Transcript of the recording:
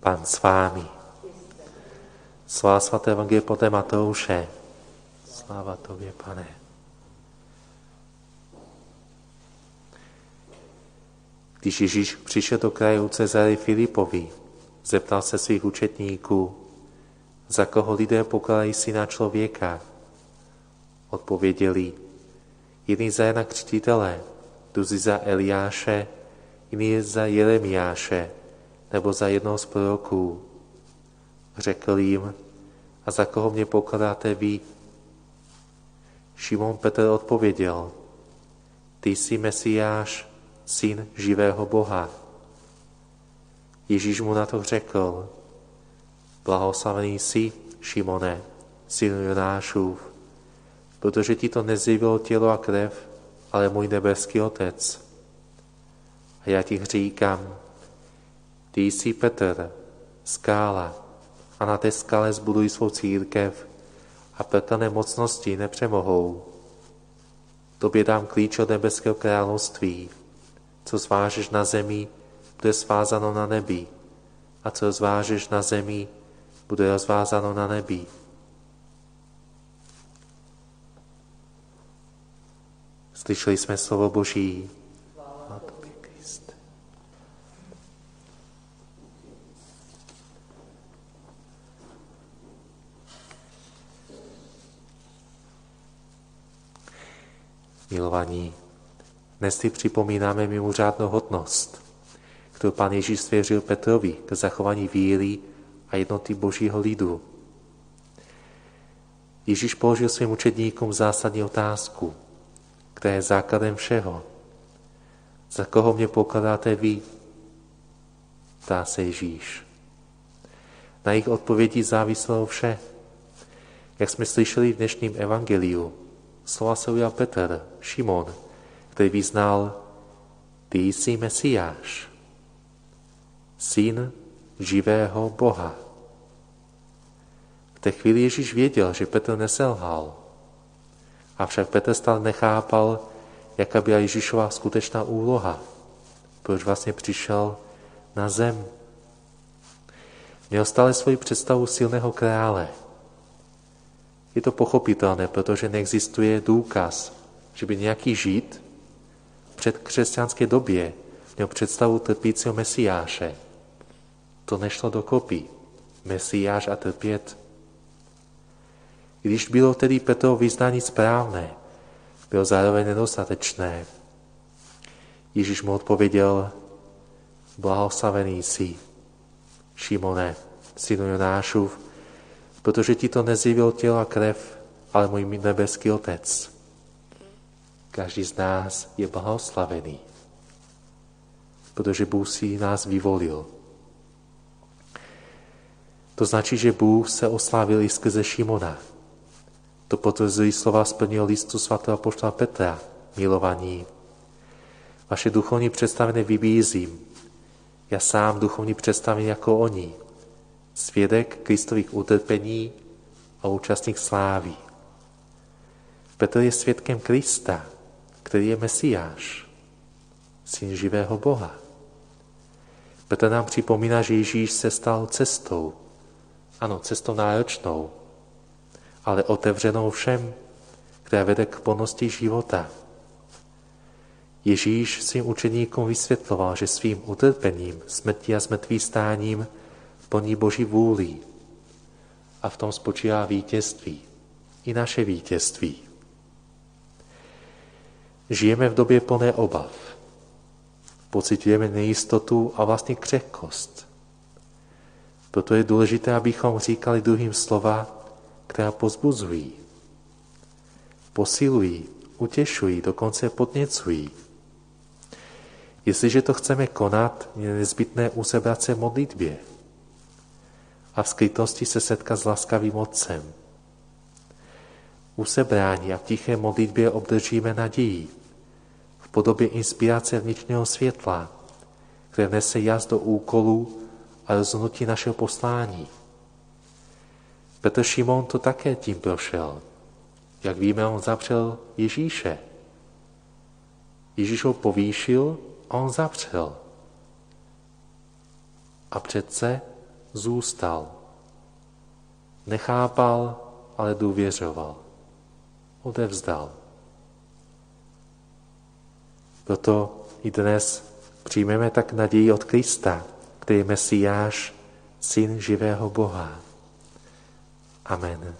Pán s vámi. Sláva svaté Evangelie podle Matouše. Sláva Tobě, pane. Když Ježíš přišel do krajů Cezary Filipovi, zeptal se svých učetníků, za koho lidé pokladají syna člověka. Odpověděli, jiný za Jana Křtitele, druzí za Eliáše, jiný za Jeremiáše, nebo za jednoho z proroků. Řekl jim, a za koho mě pokladáte vy? Šimon Petr odpověděl, ty jsi Mesiáš, syn živého Boha. Ježíš mu na to řekl, blahoslavený jsi, Šimone, synu Jonášův, protože ti to nezjevilo tělo a krev, ale můj nebeský Otec. A já ti říkám, ty jsi Petr, skála, a na té skále zbuduj svou církev a pekelné mocnosti nepřemohou. Tobě dám klíč od nebeského království. Co zvážeš na zemi, bude svázáno na nebi. A co zvážeš na zemi, bude rozvázáno na nebi. Slyšeli jsme slovo Boží. Milovaní, dnes si připomínáme mimořádnou hodnost, kterou Pán Ježíš svěřil Petrovi k zachování víry a jednoty Božího lidu. Ježíš položil svým učedníkům zásadní otázku, která je základem všeho. Za koho mě pokladáte vy? Ptá se Ježíš. Na jejich odpovědi záviselo vše. Jak jsme slyšeli v dnešním evangeliu, slova se ujal Petr, Šimon, který vyznal, ty jsi Mesiáš, syn živého Boha. V té chvíli Ježíš věděl, že Petr neselhal. Avšak Petr stále nechápal, jaká byla Ježíšová skutečná úloha. Proč vlastně přišel na zem. Měl stále svoji představu silného krále. Je to pochopitelné, protože neexistuje důkaz, že by nějaký žid v předkřesťanské době měl představu trpícího mesiáše. To nešlo do kopy. Mesiáš a trpět. Když bylo tedy Petrovo vyznání správné, bylo zároveň nedostatečné. Ježíš mu odpověděl, blahoslavený jsi, Šimone, synu Jonášův, protože ti to nezjevil tělo a krev, ale můj nebeský Otec. Každý z nás je blahoslavený, protože Bůh si nás vyvolil. To značí, že Bůh se oslávil i skrze Šimona. To potvrzují slova splnil listu svatého poštola Petra, milovaní. Vaše duchovní představení vybízím. Já sám duchovní představení jako oni. Svědek Kristových utrpení a účastník slávy. Petr je svědkem Krista, který je Mesiáš, syn živého Boha. Petr nám připomíná, že Ježíš se stal cestou, ano, cestou náročnou, ale otevřenou všem, která vede k plnosti života. Ježíš svým učeníkům vysvětloval, že svým utrpením, smrtí a smrtvý stáním plní Boží vůli. A v tom spočívá vítězství. I naše vítězství. Žijeme v době plné obav. Pocitujeme nejistotu a vlastní křehkost. Proto je důležité, abychom říkali druhým slova, která pozbuzují, posilují, utěšují, dokonce podněcují. Jestliže to chceme konat, je nezbytné usebrat se modlitbě a v skrytosti se setkat s laskavým Otcem. U sebrání a v tiché modlitbě obdržíme naději v podobě inspirace vnitřního světla, které nese jas do úkolů a rozhodnutí našeho poslání. Petr Šimon to také tím prošel. Jak víme, on zapřel Ježíše. Ježíš ho povýšil a on zapřel. A přece zůstal. Nechápal, ale důvěřoval. Odevzdal. Proto i dnes přijmeme tak naději od Krista, který je Mesiáš, syn živého Boha. Amen.